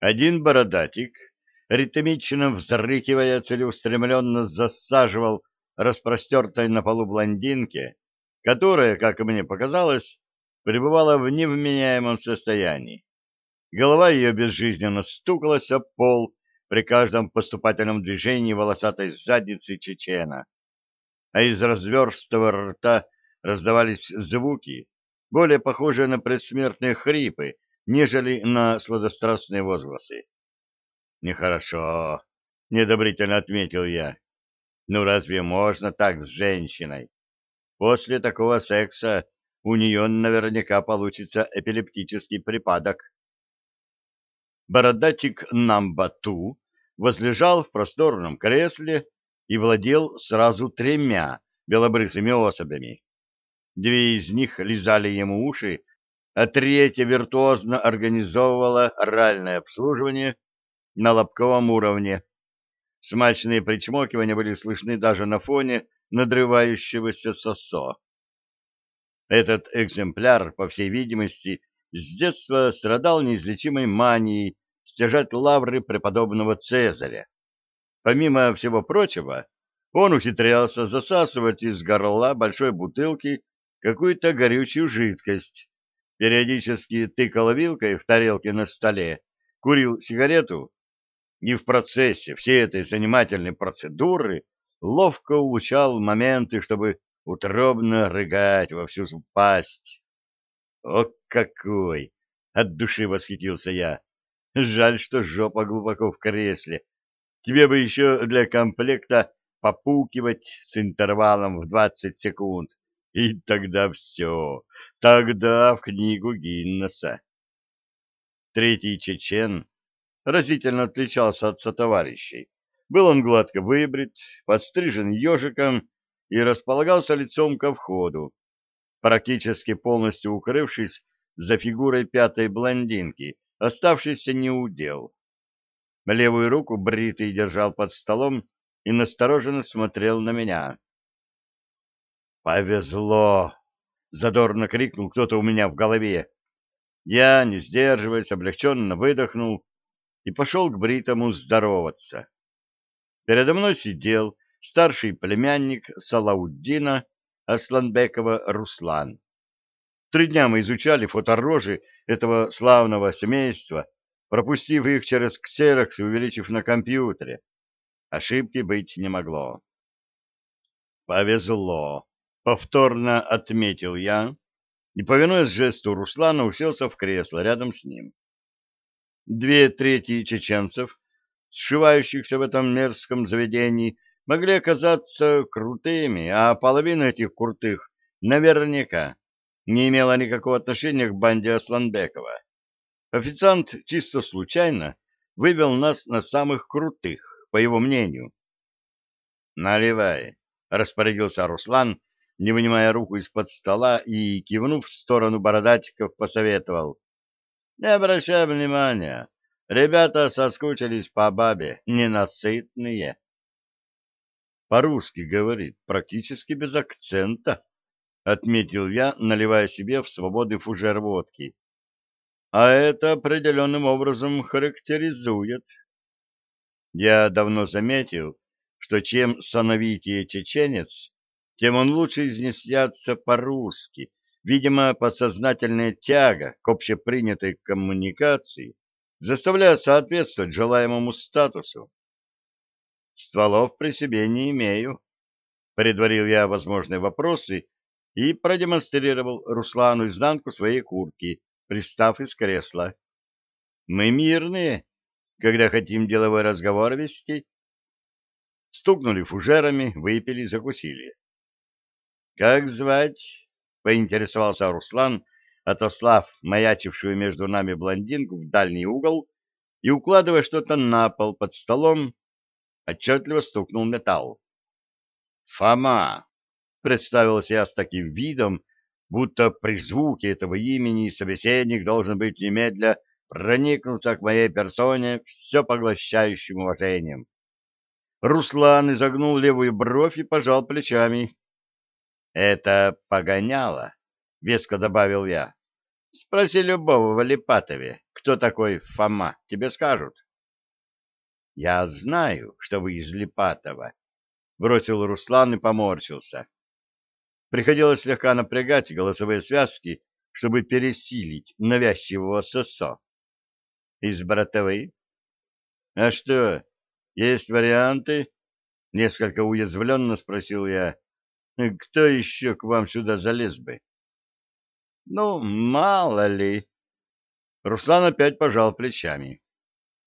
Один бородатик, ритмично взрыкивая, целеустремленно засаживал распростертой на полу блондинке, которая, как мне показалось, пребывала в невменяемом состоянии. Голова ее безжизненно стукалась об пол при каждом поступательном движении волосатой задницы чечена, а из разверстого рта раздавались звуки, более похожие на предсмертные хрипы, нежели на сладострастные возгласы. «Нехорошо», — недобрительно отметил я. «Ну разве можно так с женщиной? После такого секса у нее наверняка получится эпилептический припадок». Бородатик Намбату возлежал в просторном кресле и владел сразу тремя белобрысыми особями. Две из них лизали ему уши, а третья виртуозно организовывала оральное обслуживание на лобковом уровне. Смачные причмокивания были слышны даже на фоне надрывающегося сосо. Этот экземпляр, по всей видимости, с детства страдал неизлечимой манией стяжать лавры преподобного Цезаря. Помимо всего прочего, он ухитрялся засасывать из горла большой бутылки какую-то горючую жидкость, периодически тыкал вилкой в тарелке на столе, курил сигарету и в процессе всей этой занимательной процедуры ловко улучшал моменты, чтобы утробно рыгать во всю пасть. «О, какой!» — от души восхитился я. «Жаль, что жопа глубоко в кресле. Тебе бы еще для комплекта попукивать с интервалом в двадцать секунд, и тогда все, тогда в книгу Гиннесса». Третий чечен разительно отличался от сотоварищей. Был он гладко выбрит, подстрижен ежиком и располагался лицом ко входу, практически полностью укрывшись за фигурой пятой блондинки, оставшейся неудел. Левую руку бритый держал под столом и настороженно смотрел на меня. «Повезло!» — задорно крикнул кто-то у меня в голове. Я, не сдерживаясь, облегченно выдохнул и пошел к бритому здороваться. Передо мной сидел старший племянник Салауддина Асланбекова Руслан. Три дня мы изучали фоторожи этого славного семейства, пропустив их через ксерокс и увеличив на компьютере. Ошибки быть не могло. «Повезло», — повторно отметил я, и, повинуясь жесту Руслана, уселся в кресло рядом с ним. Две трети чеченцев, сшивающихся в этом мерзком заведении, могли оказаться крутыми, а половина этих крутых наверняка не имела никакого отношения к банде Асланбекова. Официант чисто случайно вывел нас на самых крутых, по его мнению. «Наливай», — распорядился Руслан, не вынимая руку из-под стола и, кивнув в сторону бородатиков, посоветовал. Не обращай внимания. Ребята соскучились по бабе, ненасытные. По-русски говорит, практически без акцента, отметил я, наливая себе в свободный фужер водки. А это определенным образом характеризует. Я давно заметил, что чем сановитее чеченец, тем он лучше изнесется по-русски, Видимо, подсознательная тяга к общепринятой коммуникации заставляет соответствовать желаемому статусу. Стволов при себе не имею. Предварил я возможные вопросы и продемонстрировал Руслану изнанку своей куртки, пристав из кресла. Мы мирные, когда хотим деловой разговор вести. Стукнули фужерами, выпили, закусили. — Как звать? — поинтересовался Руслан, отослав маячившую между нами блондинку в дальний угол и, укладывая что-то на пол под столом, отчетливо стукнул металл. «Фома!» — представился я с таким видом, будто при звуке этого имени собеседник должен быть немедля проникнуться к моей персоне все поглощающим уважением. Руслан изогнул левую бровь и пожал плечами. Это погоняло, веско добавил я. Спроси любого в Алипатове, кто такой Фома, тебе скажут. — Я знаю, что вы из Липатова, — бросил Руслан и поморщился. Приходилось слегка напрягать голосовые связки, чтобы пересилить навязчивого сосо. — Из Братовой? — А что, есть варианты? — несколько уязвленно спросил я. — Кто еще к вам сюда залез бы? — Ну, мало ли. Руслан опять пожал плечами.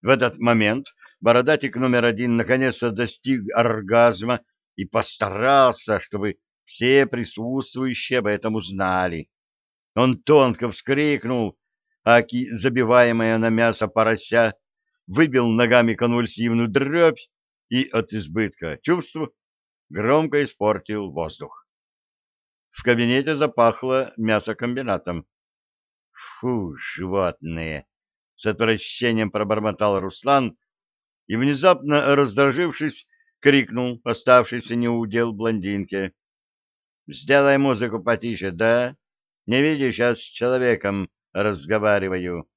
В этот момент бородатик номер один наконец-то достиг оргазма и постарался, чтобы все присутствующие об этом узнали. Он тонко вскрикнул, аки забиваемая на мясо порося, выбил ногами конвульсивную дробь и от избытка чувств громко испортил воздух. В кабинете запахло мясокомбинатом. «Фу, животные!» — с отвращением пробормотал Руслан и, внезапно раздражившись, крикнул оставшийся неудел блондинке. «Сделай музыку потише, да? Не видишь, я с человеком разговариваю».